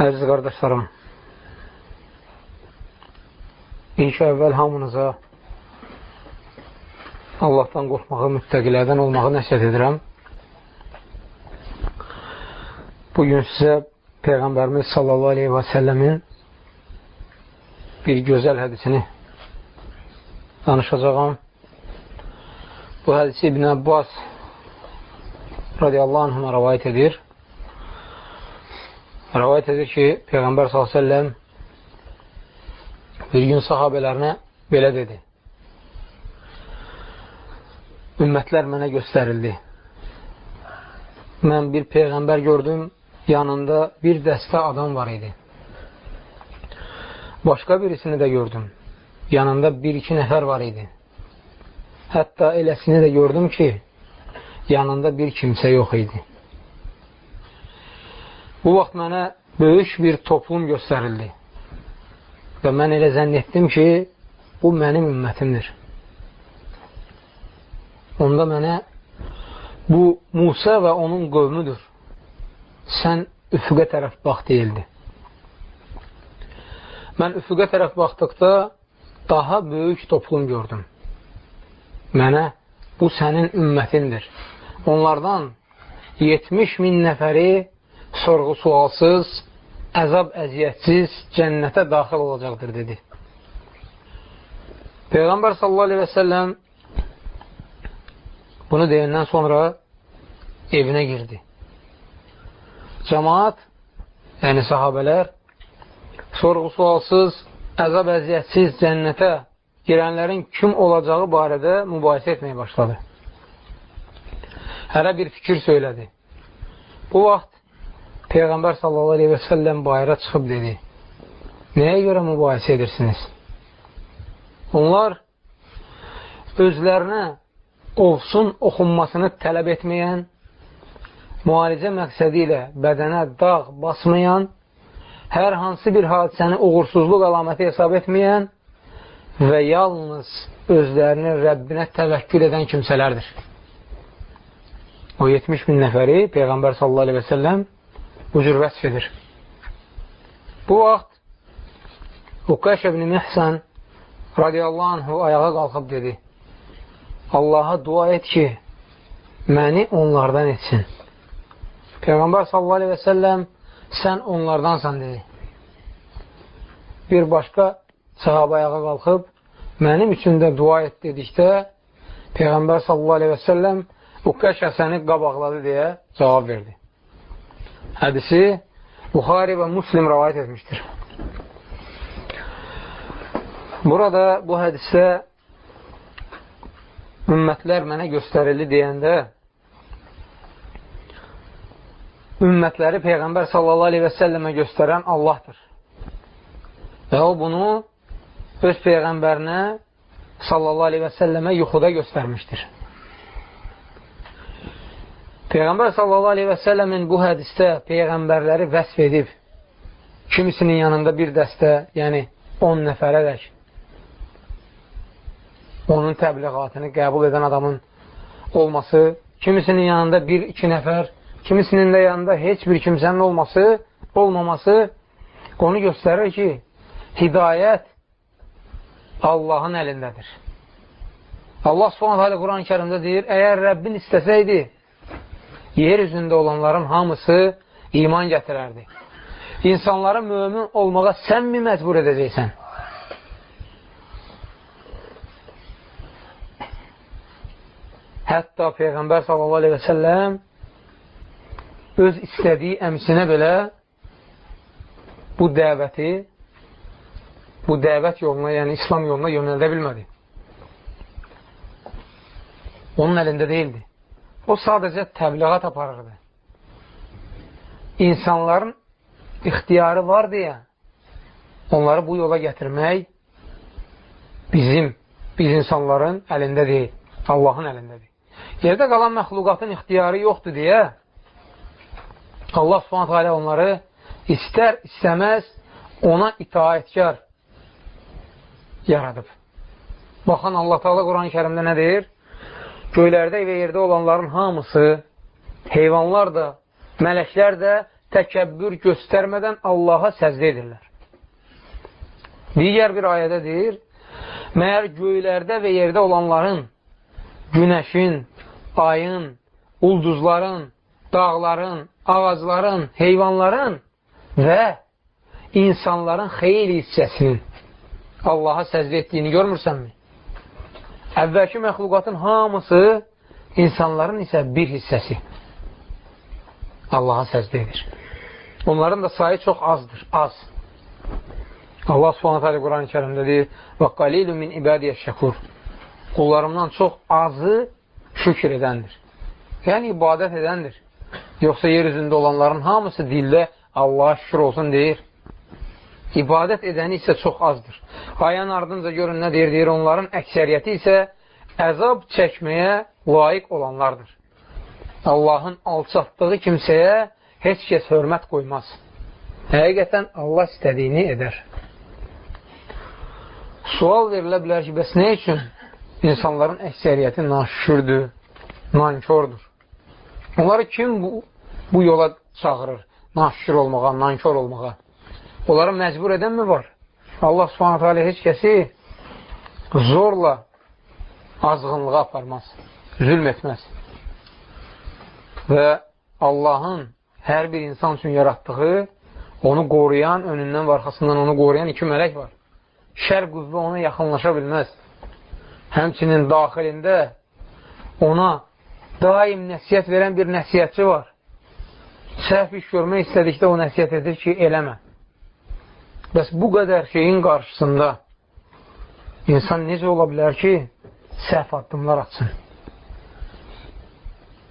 Əziz qardaşlarım, ilk əvvəl hamınıza Allahdan qorxmağı, müttəqilərdən olmağı nəşət edirəm. Bugün sizə Peyğəmbərimiz sallallahu aleyhi və səlləmin bir gözəl hədisini danışacağım. Bu hədisi İbn Abbas radiyallahu anhına rəvayət edir. Rəvayət edir ki, Peyğəmbər s.ə.v bir gün sahabələrinə belə dedi. Ümmətlər mənə göstərildi. Mən bir Peyğəmbər gördüm, yanında bir dəstə adam var idi. Başqa birisini də gördüm. Yanında bir-iki nəfər var idi. Hətta eləsini də gördüm ki, yanında bir kimsə yox idi. Bu vaxt mənə böyük bir toplum göstərildi. Və mən elə zənn etdim ki, bu mənim ümmətimdir. Onda mənə bu Musa və onun qövmüdür. Sən üfüqə tərəf bax deyildi. Mən üfüqə tərəf baxdıqda daha böyük toplum gördüm. Mənə bu sənin ümmətindir. Onlardan 70 min nəfəri sorğu sualsız, əzab əziyyətsiz cənnətə daxil olacaqdır, dedi. Peyğəmbər sallallahu aleyhi və səlləm bunu deyəndən sonra evinə girdi. Cəmaat, yəni sahabələr, sorğu sualsız, əzab əziyyətsiz cənnətə girənlərin kim olacağı barədə mübahisə etməyə başladı. Hərə bir fikir söylədi. Bu vaxt Peyğəmbər sallallahu aleyhi və səlləm bayıra çıxıb dedi, nəyə görə mübahisə edirsiniz? Onlar özlərinə ovsun oxunmasını tələb etməyən, müalicə məqsədi ilə bədənə dağ basmayan, hər hansı bir hadisəni uğursuzluq əlaməti hesab etməyən və yalnız özlərini Rəbbinə təvəkkül edən kimsələrdir. O 70 min nəfəri Peyğəmbər sallallahu aleyhi və səlləm bu cür vəsf edir. Bu vaxt Uqaş ibn Mihsan radiyallahu anhu ayağa qalxıb dedi Allaha dua et ki məni onlardan etsin. Peyğəmbər sallallahu aleyhi və səlləm sən onlardansan dedi. Bir başqa sahaba ayağa qalxıb mənim üçün də dua et dedikdə Peyğəmbər sallallahu aleyhi və səlləm Uqaş Həsəni qabaqladı deyə cavab verdi. Hədisi Buxari və Muslim rəvayət etmişdir. Burada bu hədisdə ümmətlər mənə göstərildi deyəndə ümmətləri Peyğəmbər sallallahu aleyhi və səlləmə göstərən Allahdır. Və o bunu öz Peyğəmbərinə sallallahu aleyhi və səlləmə yuxuda göstərmişdir. Peyğəmbər sallallahu aleyhi və səlləmin bu hədistə Peyğəmbərləri vəsf edib, kimisinin yanında bir dəstə, yəni 10 nəfərədək onun təbliğatını qəbul edən adamın olması, kimisinin yanında bir-iki nəfər, kimisinin də yanında heç bir kimsənin olması, olmaması onu göstərir ki, hidayət Allahın əlindədir. Allah subhanət hələ Quran-ı kərimdə deyir, əgər Rəbbin istəsəydi, yer üzündə olanların hamısı iman gətirərdi. İnsanları mömin olmağa sən mi məcbur edəcəksən? Hətta Peyğəmbər s.a.v. öz istədiyi əmsinə belə bu dəvəti bu dəvət yoluna, yəni İslam yoluna yönəldə bilmədi. Onun əlində deyildi. O sadəcə təbliğat aparırdı. insanların ixtiyarı var deyə onları bu yola gətirmək bizim, biz insanların əlində deyil, Allahın əlindədir. Yerdə qalan məxluqatın ixtiyarı yoxdur deyə Allah subhanət hələ onları istər, istəməz ona itaətkar yaradıb. Baxın, Allah Teala Quran-ı kərimdə nə deyir? Göylərdə və yerdə olanların hamısı, heyvanlar da, mələklər də təkəbbür göstərmədən Allaha səzdə edirlər. Digər bir ayədə deyir, məyər göylərdə və yerdə olanların, günəşin, ayın, ulduzların, dağların, ağacların, heyvanların və insanların xeyli hissəsinin Allaha səzdə etdiyini görmürsənmi? Əvvəlki məxluqatın hamısı insanların isə bir hissəsi Allaha səzdə edir. Onların da sayı çox azdır, az. Allah subhanət hələ Quran-ı kərimdə deyir və qalilun min ibadiyə şəkur qullarımdan çox azı şükür edəndir. Yəni, ibadət edəndir. Yoxsa yer üzündə olanların hamısı dildə Allaha şükür olsun deyir. İbadət edəni isə çox azdır. Ayan ardınca görün nə deyir, deyir, onların əksəriyyəti isə əzab çəkməyə layiq olanlardır. Allahın alçatdığı kimsəyə heç kəs hörmət qoymaz. Həqiqətən Allah istədiyini edər. Sual verilə bilər ki, bəs nə üçün insanların əksəriyyəti naşükürdür, nankordur? Onları kim bu, bu yola çağırır? Naşükür olmağa, nankor olmağa. Onları məcbur edən mi var? Allah subhanətə alə heç kəsi zorla azğınlığa aparmaz, zülm etməz. Və Allahın hər bir insan üçün yaratdığı, onu qoruyan, önündən və arxasından onu qoruyan iki mələk var. Şər qüvvə ona yaxınlaşa bilməz. Həmçinin daxilində ona daim nəsiyyət verən bir nəsiyyətçi var. Səhv iş görmək istədikdə o nəsiyyət edir ki, eləmə. Bəs bu qədər şeyin qarşısında insan necə ola bilər ki, səhv addımlar atsın?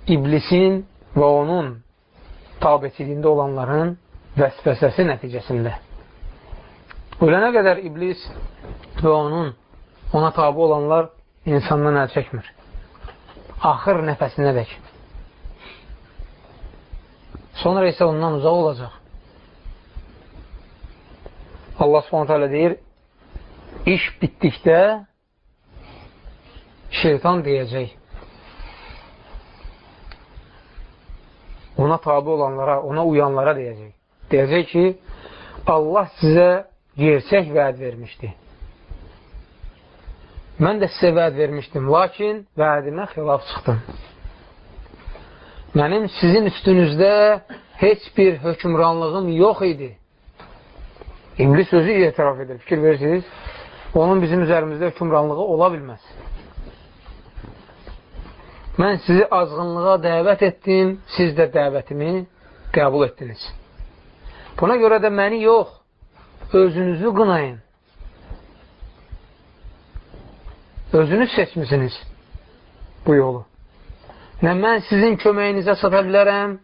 İblisin və onun tabiçiliyində olanların vəsvəsəsi nəticəsində. Ölənə qədər iblis və onun ona tabi olanlar insandan əl çəkmir. Axır nəfəsinə dək. Sonra isə ondan uzaq olacaq. Allah subhanətə deyir, iş bitdikdə şeytan deyəcək, ona tabi olanlara, ona uyanlara deyəcək. Deyəcək ki, Allah sizə gerçək vəd vermişdi. Mən də sizə vəd vermişdim, lakin vədimə xilaf çıxdım. Mənim sizin üstünüzdə heç bir hökmranlığım yox idi. İblis özü etiraf edir. Fikir verirsiniz, onun bizim üzərimizdə hökumranlığı ola bilməz. Mən sizi azğınlığa dəvət etdim, siz də dəvətimi qəbul etdiniz. Buna görə də məni yox, özünüzü qınayın. Özünüz seçmisiniz bu yolu. Nə mən sizin köməyinizə çata bilərəm,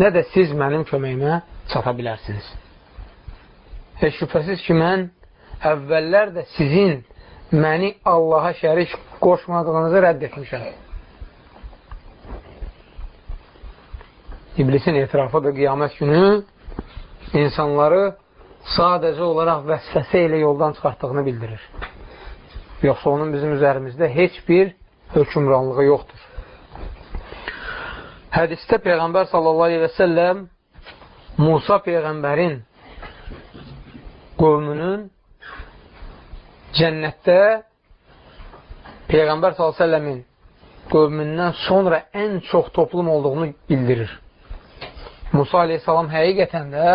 nə də siz mənim köməyimə çata bilərsiniz. Heç şübhəsiz ki, mən əvvəllər də sizin məni Allaha şərik qoşmadığınızı rədd etmişəm. İblisin etirafıdır qiyamət günü insanları sadəcə olaraq vəsvəsə ilə yoldan çıxartdığını bildirir. Yoxsa onun bizim üzərimizdə heç bir hökumranlığı yoxdur. Hədistə Peyğəmbər sallallahu aleyhi və səlləm Musa Peyğəmbərin qövmünün cənnətdə Peyğəmbər s.ə.v-in qövmündən sonra ən çox toplum olduğunu bildirir. Musa aleyhissalam həqiqətən də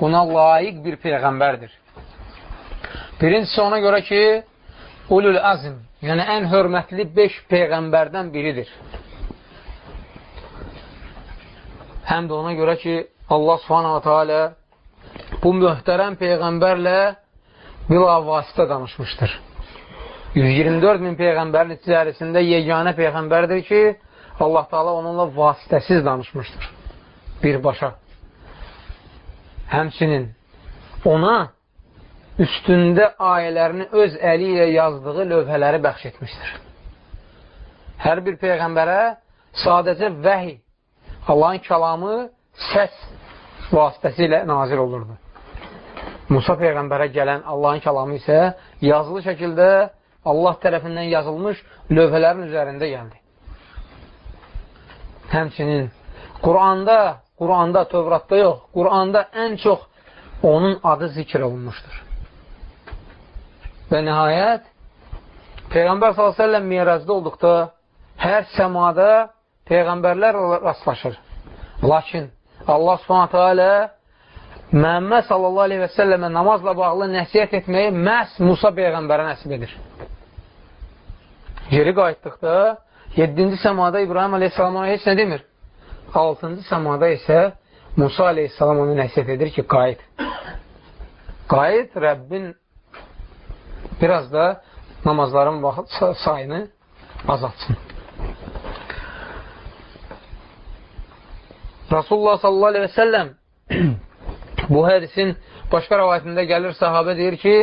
buna layiq bir Peyğəmbərdir. Birincisi ona görə ki, Ulul Azm, yəni ən hörmətli 5 Peyğəmbərdən biridir. Həm də ona görə ki, Allah subhanahu teala bu möhtərəm Peyğəmbərlə bila vasitə danışmışdır. 124 min Peyğəmbərin içərisində yeganə Peyğəmbərdir ki, Allah Taala onunla vasitəsiz danışmışdır. Birbaşa. həmçinin ona üstündə ayələrini öz əli ilə yazdığı lövhələri bəxş etmişdir. Hər bir Peyğəmbərə sadəcə vəhi, Allahın kəlamı səs vasitəsilə nazil olurdu. Musa Peyğəmbərə gələn Allahın kəlamı isə yazılı şəkildə Allah tərəfindən yazılmış lövhələrin üzərində gəldi. Həmçinin Quranda, Quranda, Tövratda yox, Quranda ən çox onun adı zikr olunmuşdur. Və nəhayət, Peyğəmbər s.ə.v miracda olduqda hər səmada Peyğəmbərlər rastlaşır. Lakin Allah subhanətə alə Məhəmməd sallallahu aleyhi və səlləmə namazla bağlı nəsiyyət etməyi məhz Musa Peyğəmbərə nəsib edir. Geri qayıtdıqda 7-ci səmada İbrahim aleyhissalama heç nə demir. 6-cı səmada isə Musa aleyhissalam onu nəsiyyət edir ki, qayıt. Qayıt, Rəbbin biraz da namazların sayını azaltsın. Rasulullah sallallahu aleyhi və səlləm bu hədisin başqa rəvayətində gəlir, sahabə deyir ki,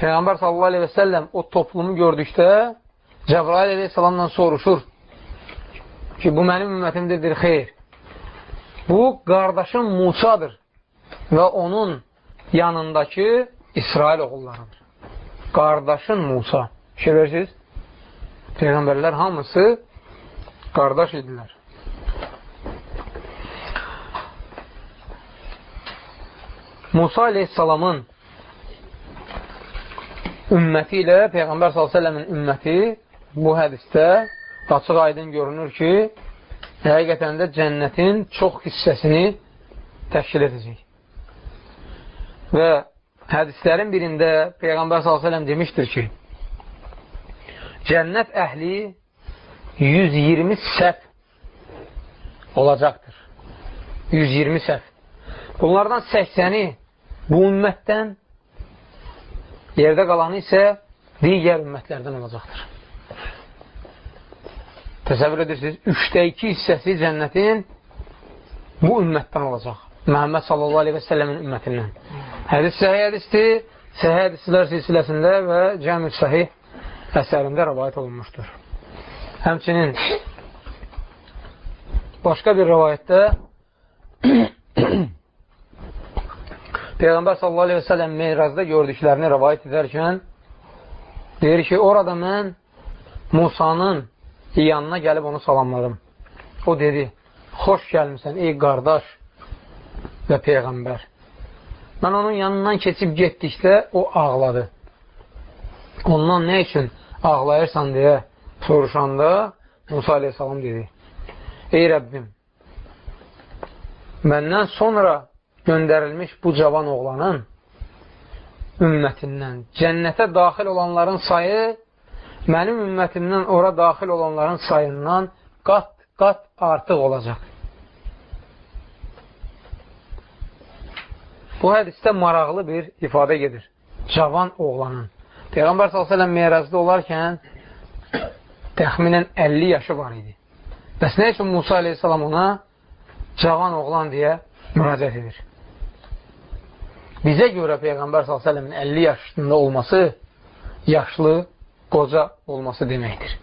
Peyğəmbər sallallahu aleyhi və səlləm o toplumu gördükdə Cəbrail aleyhissalamla soruşur ki, bu mənim ümmətimdir, xeyr. Bu, qardaşım Musadır və onun yanındakı İsrail oğullarıdır qardaşın Musa. Şey verirsiniz? Peyğəmbərlər hamısı qardaş idilər. Musa aleyhissalamın ümməti ilə Peyğəmbər s.ə.v-in ümməti bu hədistə açıq aydın görünür ki, həqiqətən də cənnətin çox hissəsini təşkil edəcək. Və hədislərin birində Peyğəmbər s.ə.v demişdir ki, cənnət əhli 120 səhv olacaqdır. 120 səhv. Bunlardan 80-i bu ümmətdən, yerdə qalanı isə digər ümmətlərdən olacaqdır. Təsəvvür edirsiniz, üçdə iki hissəsi cənnətin bu ümmətdən olacaq. Məhəmməd sallallahu aleyhi və səlləmin ümmətindən. Hədis səhih hədisdir. Səhih hədislər silsiləsində və Cəmi Səhih əsərində rəvayət olunmuşdur. Həmçinin başqa bir rəvayətdə Peyğəmbər sallallahu aleyhi və sələm meyrazda gördüklərini rəvayət edərkən deyir ki, orada mən Musanın yanına gəlib onu salamladım. O dedi, xoş gəlmişsən ey qardaş və Peyğəmbər. Mən onun yanından keçib getdikdə o ağladı. Ondan nə üçün ağlayırsan deyə soruşanda Musa aleyhissalam dedi, Ey Rəbbim, məndən sonra göndərilmiş bu cavan oğlanın ümmətindən cənnətə daxil olanların sayı mənim ümmətimdən ora daxil olanların sayından qat-qat artıq olacaq. Bu hədisdə maraqlı bir ifadə gedir. Cavan oğlanın. Peyğəmbər s.ə.v meyrazda olarkən təxminən 50 yaşı var idi. Bəs nə üçün Musa aleyhissalam ona cavan oğlan deyə müraciət edir? Bizə görə Peyğəmbər s.ə.v-in 50 yaşında olması yaşlı, qoca olması deməkdir.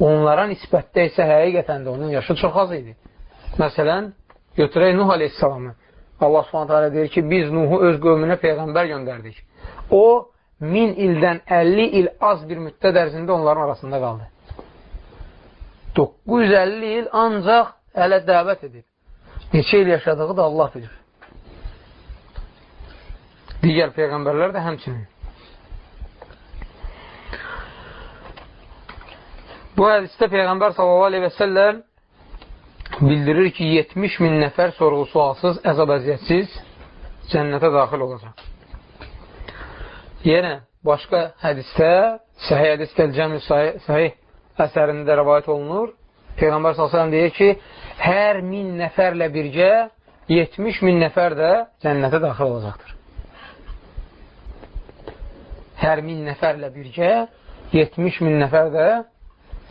Onlara nisbətdə isə həqiqətən də onun yaşı çox az idi. Məsələn, götürək Nuh aleyhissalamı. Allah subhanətə deyir ki, biz Nuhu öz qövmünə Peyğəmbər göndərdik. O, min ildən 50 il az bir müddət ərzində onların arasında qaldı. 950 il ancaq hələ dəvət edib. Neçə il yaşadığı da Allah bilir. Digər Peyğəmbərlər də həmçinin. Bu hədisdə Peyğəmbər s.a.v bildirir ki, 70 min nəfər sorğu-sualsız, əzab-əziyyətsiz cənnətə daxil olacaq. Yenə başqa hədisdə, səhih hədis gəlcəmi səhih əsərində rəvayət olunur. Peyğəmbər s.ə.v deyir ki, hər min nəfərlə birgə 70 min nəfər də cənnətə daxil olacaqdır. Hər min nəfərlə birgə 70 min nəfər də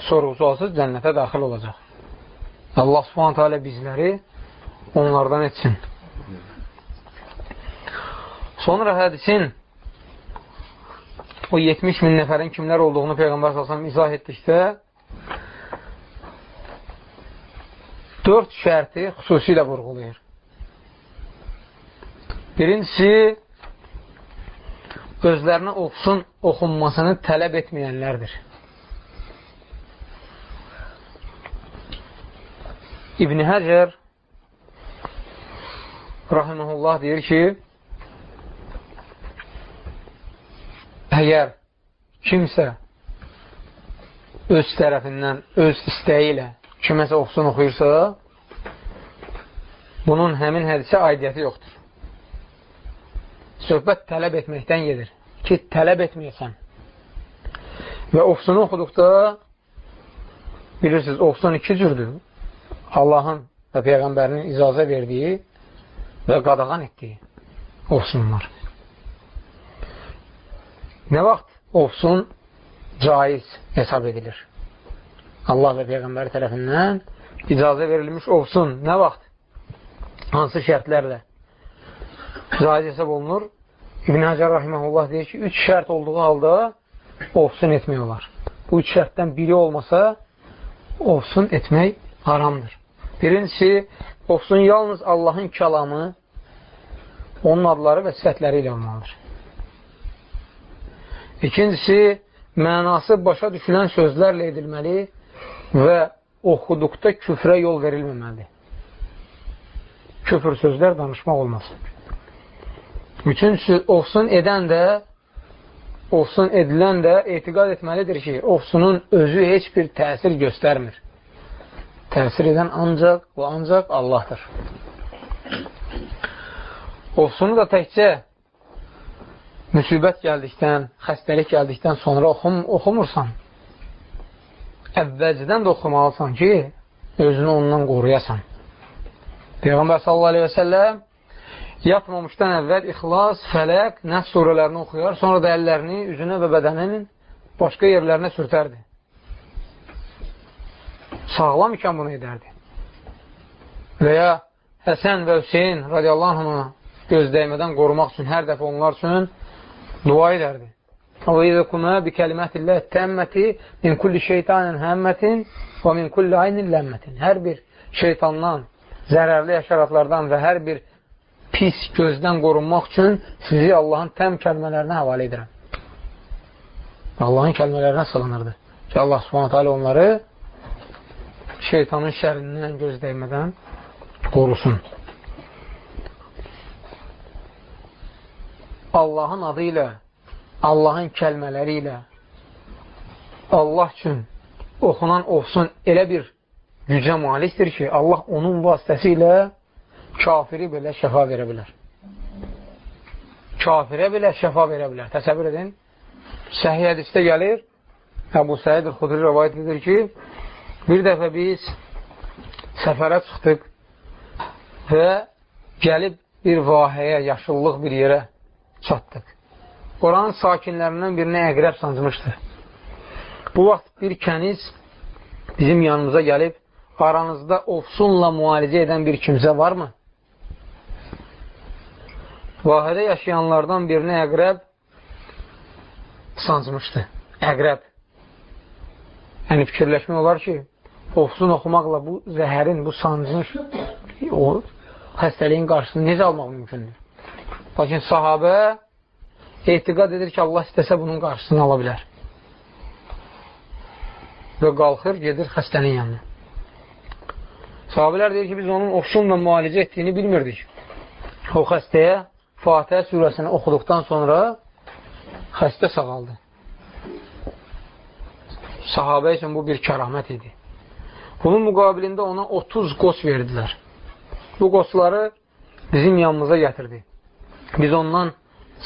sorğu-sualsız cənnətə daxil olacaq. Allah subhanətə alə bizləri onlardan etsin. Sonra hədisin o 70 min nəfərin kimlər olduğunu Peyğəmbər s.ə.v izah etdikdə dörd şərti xüsusilə vurğulayır. Birincisi, özlərinə oxusun oxunmasını tələb etməyənlərdir. İbn Həcər rahiməhullah deyir ki, əgər kimsə öz tərəfindən, öz istəyi ilə kiməsə oxusun oxuyursa, bunun həmin hədisə aidiyyəti yoxdur. Söhbət tələb etməkdən gedir ki, tələb etməyəsən. Və oxusunu oxuduqda bilirsiniz, oxusun iki cürdür. Allahın və Peyğəmbərinin icazə verdiyi və qadağan etdiyi oxusunlar. Nə vaxt oxusun caiz hesab edilir? Allah və Peyğəmbər tərəfindən icazə verilmiş olsun. Nə vaxt? Hansı şərtlərlə? Caiz hesab olunur. İbn Həcər Rahiməhullah deyir ki, üç şərt olduğu halda ofsun etmək olar. Bu üç şərtdən biri olmasa, ofsun etmək haramdır. Birincisi, ofsun yalnız Allahın kəlamı, onun adları və sifətləri ilə olmalıdır. İkincisi, mənası başa düşülən sözlərlə edilməli və oxuduqda küfrə yol verilməməlidir. Küfür sözlər danışmaq olmaz. Üçüncüsü, ofsun edən də, ofsun edilən də etiqad etməlidir ki, ofsunun özü heç bir təsir göstərmir. Təsir edən ancaq və ancaq Allahdır. Ofsunu da təkcə müsibət gəldikdən, xəstəlik gəldikdən sonra oxum, oxumursan əvvəlcədən də oxumalısan ki, özünü ondan qoruyasan. Peyğəmbər sallallahu aleyhi və səlləm yatmamışdan əvvəl İxlas, Fələq, Nəs surələrini oxuyar, sonra da əllərini üzünə və bədəninin başqa yerlərinə sürtərdi. Sağlam ikən bunu edərdi. Və ya Həsən və Hüseyin radiyallahu anhına gözdəymədən qorumaq üçün hər dəfə onlar üçün dua edərdi. وَيَذَكُمَا بِكَلِمَاتِ اللّٰهِ تَمَّةِ مِنْ كُلِّ شَيْطَانٍ هَمَّةٍ وَمِنْ كُلِّ عَيْنٍ لَمَّةٍ Hər bir şeytandan, zərərli yaşaratlardan və hər bir pis gözdən qorunmaq üçün sizi Allahın təm kəlmələrinə həvalə edirəm. Allahın kəlmələrinə sığınırdı. Ki, Allah subhanətə alə onları şeytanın şərindən gözdəymədən qorusun. Allahın adı ilə Allahın kəlmələri ilə Allah üçün oxunan olsun elə bir gücə malikdir ki, Allah onun vasitəsilə kafiri belə şəfa verə bilər. Kafirə belə şəfa verə bilər. Təsəvvür edin. Səhiyyə hədisdə gəlir, Əbu Səid Xudri rəvayət edir ki, bir dəfə biz səfərə çıxdıq və gəlib bir vahəyə, yaşıllıq bir yerə çatdıq. Oranın sakinlərindən birinə əqrəb sancmışdı. Bu vaxt bir kəniz bizim yanımıza gəlib, aranızda ofsunla müalicə edən bir kimsə varmı? Vahədə yaşayanlardan birinə əqrəb sancmışdı. Əqrəb. Yəni fikirləşmək olar ki, ofsun oxumaqla bu zəhərin, bu sancın, o xəstəliyin qarşısını necə almaq mümkündür? Lakin sahabə etiqad edir ki, Allah istəsə bunun qarşısını ala bilər. Və qalxır, gedir xəstənin yanına. Sahabilər deyir ki, biz onun ofsunla müalicə etdiyini bilmirdik. O xəstəyə Fatihə surəsini oxuduqdan sonra xəstə sağaldı. Sahabə üçün bu bir kəramət idi. Bunun müqabilində ona 30 qos verdilər. Bu qosları bizim yanımıza gətirdi. Biz ondan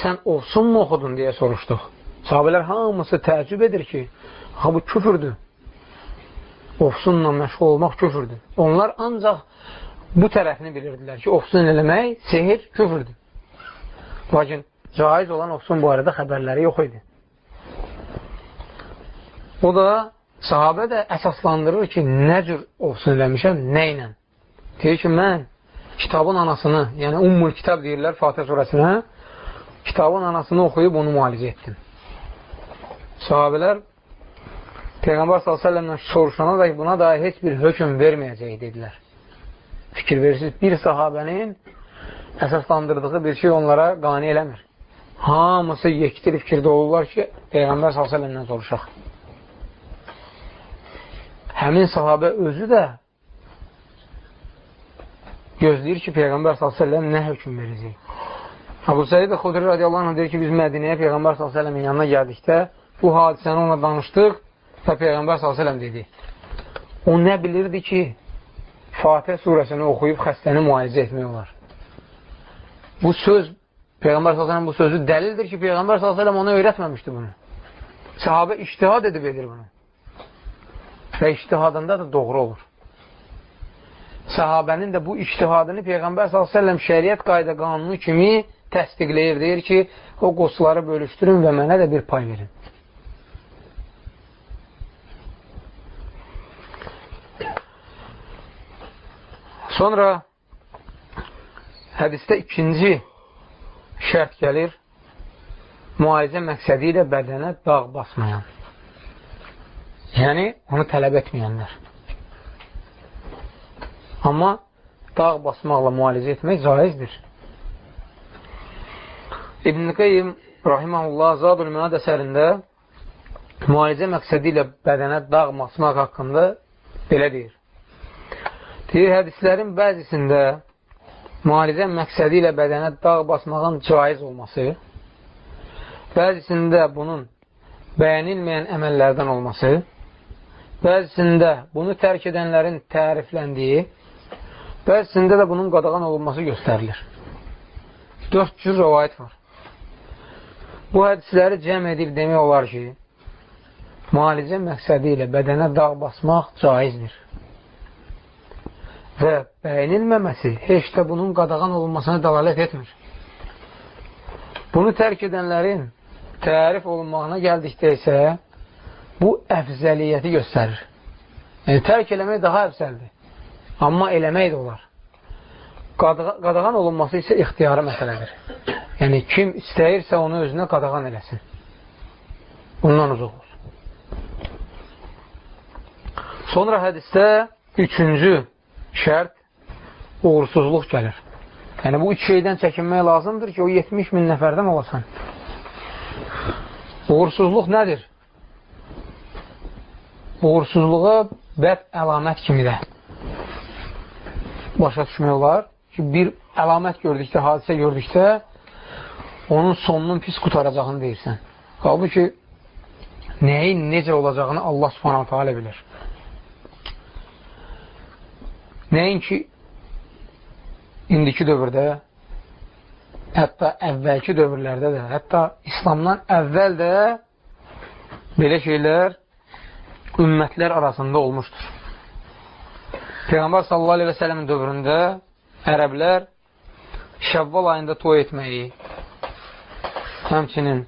sən olsunmu oxudun deyə soruşduq. Sahabələr hamısı təəccüb edir ki, ha bu küfürdür. Ofsunla məşğul olmaq küfürdür. Onlar ancaq bu tərəfini bilirdilər ki, ofsun eləmək sehir küfürdür. Lakin caiz olan ofsun bu arada xəbərləri yox idi. O da sahabə də əsaslandırır ki, nə cür ofsun eləmişəm, nə ilə? Deyir ki, mən kitabın anasını, yəni Ummul kitab deyirlər Fatih surəsinə, kitabın anasını oxuyub onu müalicə etdim. Sahabələr Peyğəmbər s.ə.v-dən soruşana da buna dair heç bir hökm verməyəcək dedilər. Fikir verirsiniz, bir sahabənin əsaslandırdığı bir şey onlara qani eləmir. Hamısı yekdir fikirdə olurlar ki, Peyğəmbər s.ə.v-dən soruşaq. Həmin sahabə özü də gözləyir ki, Peyğəmbər s.ə.v nə hökm verəcək. Abu Səid Xudri radiyallahu anh deyir ki, biz Mədinəyə Peyğəmbər s.ə.v-in yanına gəldikdə bu hadisəni ona danışdıq və Peyğəmbər s.ə.v dedi. O nə bilirdi ki, Fatih surəsini oxuyub xəstəni müalicə etmək olar. Bu söz, Peyğəmbər s.ə.v bu sözü dəlildir ki, Peyğəmbər s.ə.v ona öyrətməmişdi bunu. Sahabə iştihad edib edir bunu. Və iştihadında da doğru olur sahabənin də bu iştihadını Peyğəmbər s.ə.v şəriət qayda qanunu kimi təsdiqləyir. Deyir ki, o qosları bölüşdürün və mənə də bir pay verin. Sonra hədisdə ikinci şərt gəlir. Müalicə məqsədi ilə bədənə dağ basmayan. Yəni, onu tələb etməyənlər. Amma dağ basmaqla müalicə etmək caizdir. İbn-i Qeym Rahiməhullah Zadul Mənad əsərində müalicə məqsədi ilə bədənə dağ basmaq haqqında belə deyir. Deyir, hədislərin bəzisində müalicə məqsədi ilə bədənə dağ basmağın caiz olması, bəzisində bunun bəyənilməyən əməllərdən olması, bəzisində bunu tərk edənlərin tərifləndiyi, Bəzisində də bunun qadağan olunması göstərilir. Dörd cür rəvayət var. Bu hədisləri cəm edib demək olar ki, müalicə məqsədi ilə bədənə dağ basmaq caizdir. Və bəyinilməməsi heç də bunun qadağan olunmasına dalalət etmir. Bunu tərk edənlərin tərif olunmağına gəldikdə isə bu əfzəliyyəti göstərir. Yəni, tərk eləmək daha əfzəldir. Amma eləmək də olar. Qadağan olunması isə ixtiyarı məsələdir. Yəni, kim istəyirsə onu özünə qadağan eləsin. Bundan uzaq olsun. Sonra hədistə üçüncü şərt uğursuzluq gəlir. Yəni, bu üç şeydən çəkinmək lazımdır ki, o 70 min nəfərdən olasan. Uğursuzluq nədir? Uğursuzluğa bəd əlamət kimi də başa düşmək olar ki, bir əlamət gördükdə, hadisə gördükdə onun sonunun pis qutaracağını deyirsən. Halbuki nəyin necə olacağını Allah subhanahu teala bilir. Nəinki indiki dövrdə, hətta əvvəlki dövrlərdə də, hətta İslamdan əvvəl də belə şeylər ümmətlər arasında olmuşdur. Peyğəmbər sallallahu aleyhi və sələmin dövründə ərəblər şəvval ayında toy etməyi, həmçinin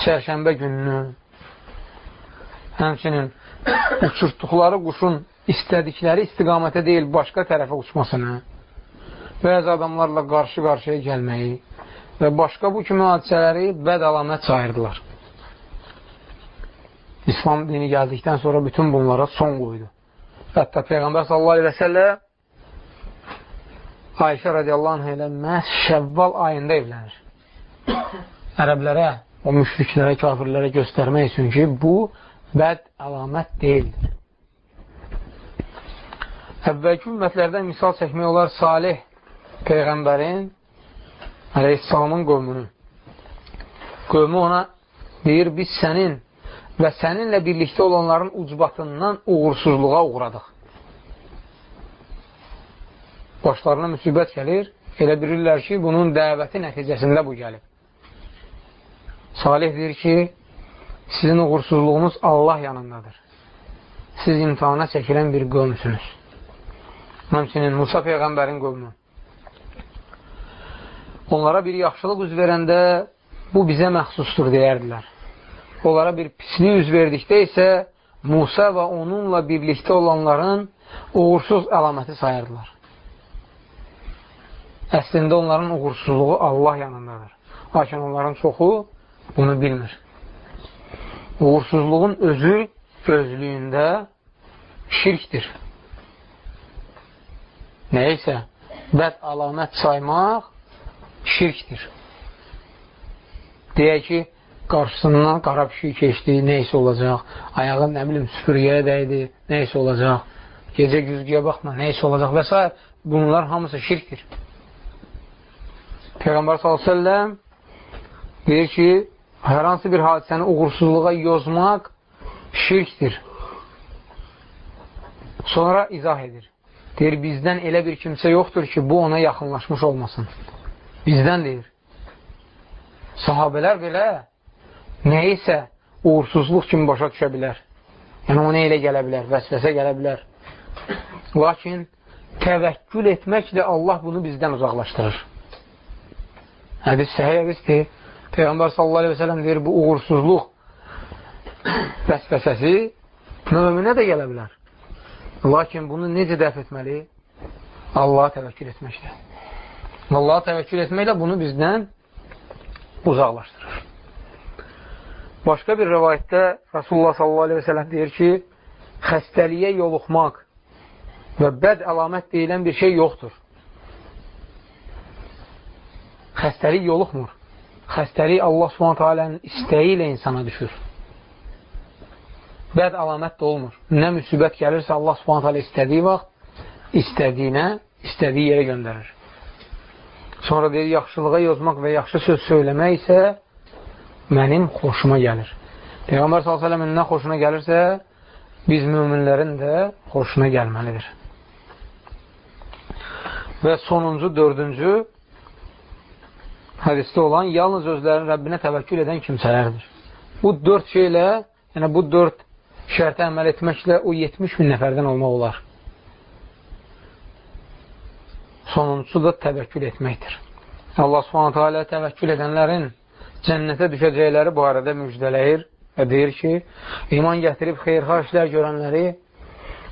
çərşənbə gününü, həmçinin uçurtduqları quşun istədikləri istiqamətə deyil, başqa tərəfə uçmasını, bəzi adamlarla qarşı-qarşıya gəlməyi və başqa bu kimi hadisələri bəd alamət sayırdılar. İslam dini gəldikdən sonra bütün bunlara son qoydu. Hətta Peyğəmbər sallallahu aleyhi və səllə Ayşə radiyallahu anh ilə məhz şəvval ayında evlənir. Ərəblərə, o müşriklərə, kafirlərə göstərmək üçün ki, bu bəd əlamət deyildir. Əvvəlki ümmətlərdən misal çəkmək olar Salih Peyğəmbərin əleyhissalamın qövmünü. Qövmü ona deyir, biz sənin və səninlə birlikdə olanların ucbatından uğursuzluğa uğradıq. Başlarına müsibət gəlir, elə bilirlər ki, bunun dəvəti nəticəsində bu gəlib. Salih deyir ki, sizin uğursuzluğunuz Allah yanındadır. Siz imtihana çəkilən bir qövmsünüz. Həmçinin Musa Peyğəmbərin qövmü. Onlara bir yaxşılıq üz verəndə bu bizə məxsusdur deyərdilər onlara bir pislik üz verdikdə isə Musa və onunla birlikdə olanların uğursuz əlaməti sayırdılar. Əslində onların uğursuzluğu Allah yanındadır. Lakin onların çoxu bunu bilmir. Uğursuzluğun özü özlüyündə şirkdir. Nəysə, bəd alamət saymaq şirkdir. Deyək ki, qarşısından qara pişik keçdi, neysə olacaq, ayağı nə bilim süpürgəyə dəydi, neysə olacaq, gecə güzgüyə baxma, neysə olacaq və s. Bunlar hamısı şirkdir. Peyğəmbər s.ə.v deyir ki, hər hansı bir hadisəni uğursuzluğa yozmaq şirkdir. Sonra izah edir. Deyir, bizdən elə bir kimsə yoxdur ki, bu ona yaxınlaşmış olmasın. Bizdən deyir. Sahabələr belə nəyisə uğursuzluq kimi başa düşə bilər. Yəni, o nə ilə gələ bilər, vəsvəsə gələ bilər. Lakin təvəkkül etməklə Allah bunu bizdən uzaqlaşdırır. Hədis səhiyyə hədisdir. Peyğəmbər sallallahu aleyhi və sələm deyir, bu uğursuzluq vəsvəsəsi möminə də gələ bilər. Lakin bunu necə dəf etməli? Allaha təvəkkül etməklə. Allaha təvəkkül etməklə bunu bizdən uzaqlaşdırır. Başqa bir rəvayətdə Rasulullah sallallahu aleyhi və sələm deyir ki, xəstəliyə yoluxmaq və bəd əlamət deyilən bir şey yoxdur. Xəstəlik yoluxmur. Xəstəlik Allah subhanətə alənin istəyi ilə insana düşür bəd əlamət də olmur. Nə müsibət gəlirsə Allah subhanət hələ istədiyi vaxt, istədiyinə, istədiyi yerə göndərir. Sonra deyir, yaxşılığa yozmaq və yaxşı söz söyləmək isə mənim xoşuma gəlir. Peyğəmbər s.ə.v-in nə xoşuna gəlirsə, biz müminlərin də xoşuna gəlməlidir. Və sonuncu, dördüncü hədisdə olan yalnız özlərinin Rəbbinə təvəkkül edən kimsələrdir. Bu dörd şeylə, yəni bu dörd şərtə əməl etməklə o 70 min nəfərdən olmaq olar. Sonuncusu da təvəkkül etməkdir. Allah subhanətə alə təvəkkül edənlərin cənnətə düşəcəkləri barədə müjdələyir və deyir ki, iman gətirib xeyrxar işlər görənləri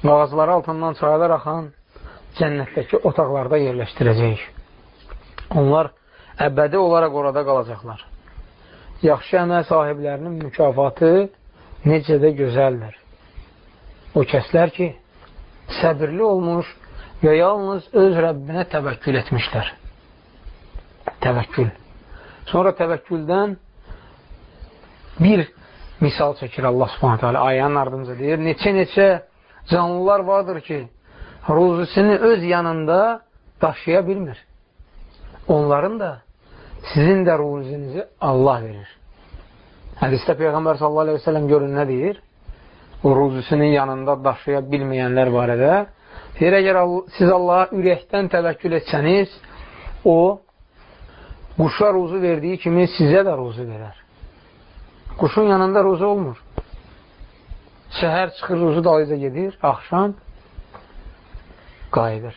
mağazaları altından çaylar axan cənnətdəki otaqlarda yerləşdirəcək. Onlar əbədi olaraq orada qalacaqlar. Yaxşı əməl sahiblərinin mükafatı necə də gözəldir. O kəslər ki, səbirli olmuş və yalnız öz Rəbbinə təvəkkül etmişlər. Təvəkkül. Sonra təvəkküldən bir misal çəkir Allah subhanətə alə ayənin ardınca deyir. Neçə-neçə canlılar vardır ki, ruzusunu öz yanında daşıya bilmir. Onların da sizin də ruzunuzu Allah verir. Hədisdə Peyğəmbər sallallahu aleyhi ve sellem görün nə deyir? Ruzusinin yanında daşıya bilməyənlər barədə. Deyir, əgər siz Allaha ürəkdən təvəkkül etsəniz, o quşa ruzu verdiyi kimi sizə də ruzu verər. Quşun yanında ruzu olmur. Səhər çıxır, ruzu dalıyca gedir, axşam qayıdır.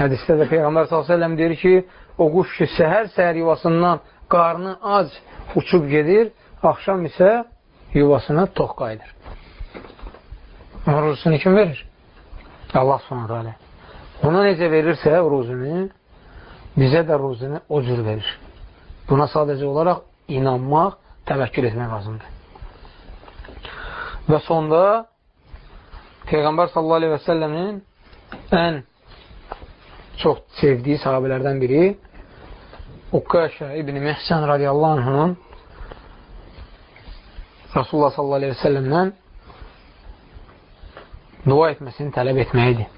Hədisdə də Peyğəmbər s.ə.v deyir ki, o quş ki, səhər-səhər yuvasından qarnı az uçub gedir, axşam isə yuvasına tox qayıdır. Ruzusunu kim verir? Allah subhanətə alə. Ona necə verirsə ruzunu, bizə də ruzunu o cür verir. Buna sadəcə olaraq inanmaq, təvəkkül etmək lazımdır. Və sonda Peyğəmbər sallallahu aleyhi və səlləmin ən çox sevdiyi sahabələrdən biri Uqqaşə ibn Məhsən radiyallahu anhunun Rasulullah sallallahu aleyhi və səlləmdən dua etməsini tələb etməyidir.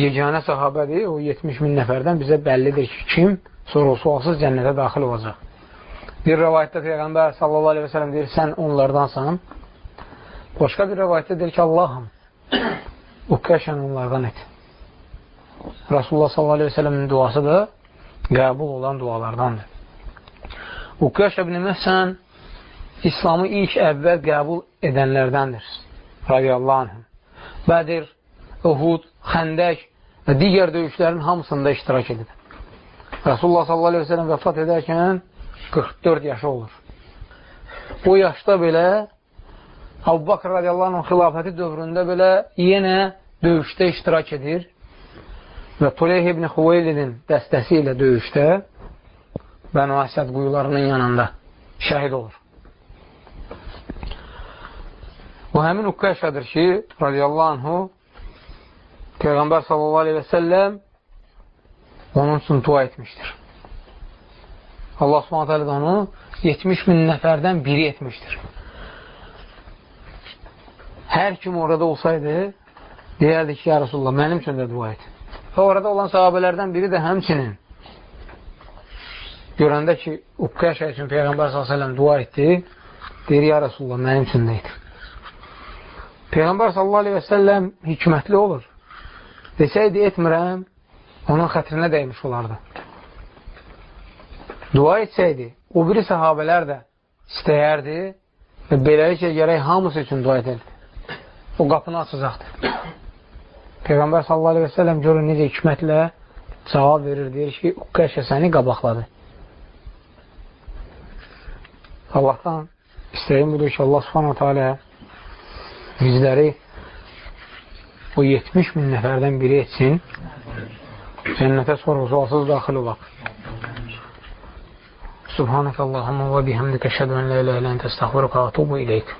Yeganə sahabədir, o 70 min nəfərdən bizə bəllidir ki, kim soru-sualsız cənnətə daxil olacaq. Bir rəvayətdə Peyğəmbər sallallahu aleyhi və sələm deyir, sən onlardansan. Başqa bir rəvayətdə deyir ki, Allahım, uqqəşən onlardan et. Rasulullah sallallahu aleyhi və sələmin duası da qəbul olan dualardandır. Uqyaş ibn Məhsən İslamı ilk əvvəl qəbul edənlərdəndir. Radiyallahu anh. Bədir, Uhud, Xəndək və digər döyüşlərin hamısında iştirak edib. Rasulullah sallallahu aleyhi ve sellem vəfat edərkən 44 yaşı olur. Bu yaşda belə Abu Bakr radiyallahu anh xilafəti dövründə belə yenə döyüşdə iştirak edir və Tuleyh ibn Xuveylinin dəstəsi ilə döyüşdə Bənu Əsəd quyularının yanında şəhid olur. Bu həmin Uqqəşədir ki, radiyallahu anhu, Peyğəmbər sallallahu aleyhi və səlləm onun üçün dua etmişdir. Allah subhanət hələ onu 70 min nəfərdən biri etmişdir. Hər kim orada olsaydı, deyərdi ki, ya Rasulullah, mənim üçün də dua et. Və orada olan sahabələrdən biri də həmçinin görəndə ki, Uqqəşə üçün Peyğəmbər s.ə.v dua etdi, deyir, ya Rasulullah, mənim üçün də et. Peyğəmbər səlləm hikmətli olur. Desəydi etmirəm, onun xətrinə dəymiş olardı. Dua etsəydi, o biri sahabələr də istəyərdi və beləliklə gərək hamısı üçün dua edirdi. O qapını açacaqdı. Peyğəmbər sallallahu aleyhi və səlləm görür necə hikmətlə cavab verir, deyir ki, Uqqəşə səni qabaqladı. Allahdan istəyim budur ki, Allah subhanahu teala bizləri o 70 min nəfərdən biri etsin, cənnətə sorğu-sualsız daxil olaq. Subhanək Allahumma və bihamdikə şədu ən lə ilə ilə ən təstəxviruqa və tubu iləyik.